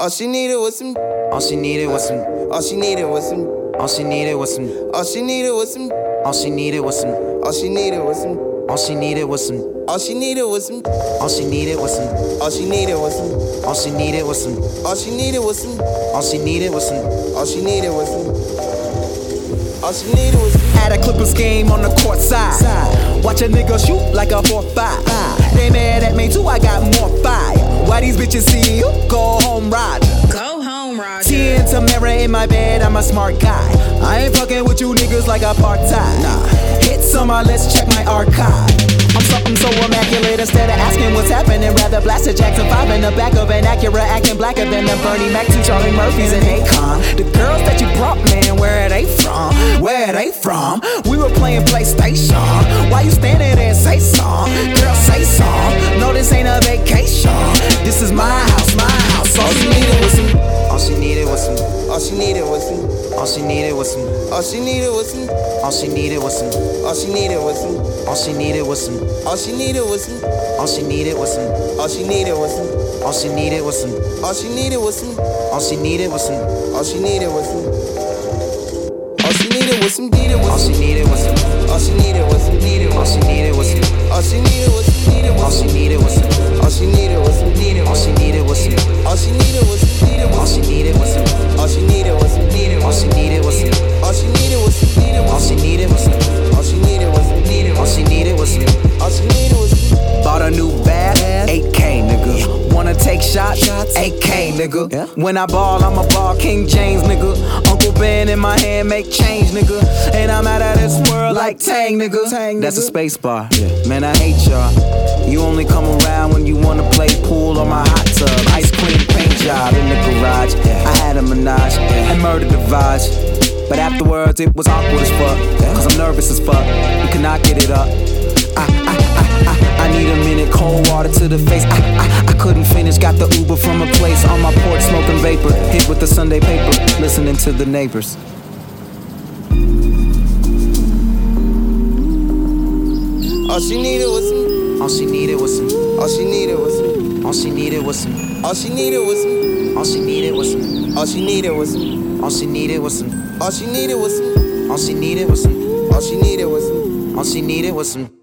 All she needed was some. All she needed was some. All she needed was some. All she needed was some. All she needed was some. All she needed was some. All she needed was some. All she needed was some. All she needed was some. All she needed was some. All she needed was some. All she needed was some. All she needed was some. All she needed was some. All she needed was some. All she needed was some. Had a Clippers game on the court side. Watch a nigga shoot like a 4-5. They mad at me too, I got more fire. Why these bitches see you? And Tamara in my bed, I'm a smart guy. I ain't fucking with you niggas like a part time. Nah. Hit some, uh, let's check my archive. I'm something so immaculate instead of asking what's happening. Rather blast a Jackson 5 in the back of an Acura, acting blacker than the Bernie Mac, two Charlie Murphys and Akon. The girls that you brought, man, where are they from? Where are they from? All she needed was some. All she needed was some. All she needed was some. All she needed was some. All she needed was some. All she needed was some. All she needed was some. All she needed was some. All she needed was some. All she needed was some. All she needed was some. All she needed was some. All she needed was some. All she needed was some. Needed All was All she some. needed was some. All she needed was some. Take shots? 8K, nigga. When I ball, I'm a ball King James, nigga. Uncle Ben in my hand make change, nigga. And I'm out of this world like Tang, nigga. That's a space bar. Man, I hate y'all. You only come around when you wanna play pool or my hot tub. Ice cream paint job in the garage. I had a menage and murdered the vibes. But afterwards, it was awkward as fuck. Cause I'm nervous as fuck. You cannot get it up. I, I, I, I, I need a minute, cold water to the face. I, I, I couldn't finish, got the Uber from a place on my porch, smoking vapor. Hit with the Sunday paper, listening to the neighbors. All she needed was some. All she needed was some. All she needed was some. All she needed was some. All she needed was some. All she needed was some. All she needed was some. All she needed was some. All she needed was some. All she needed was some. All she needed was some. All she needed was some.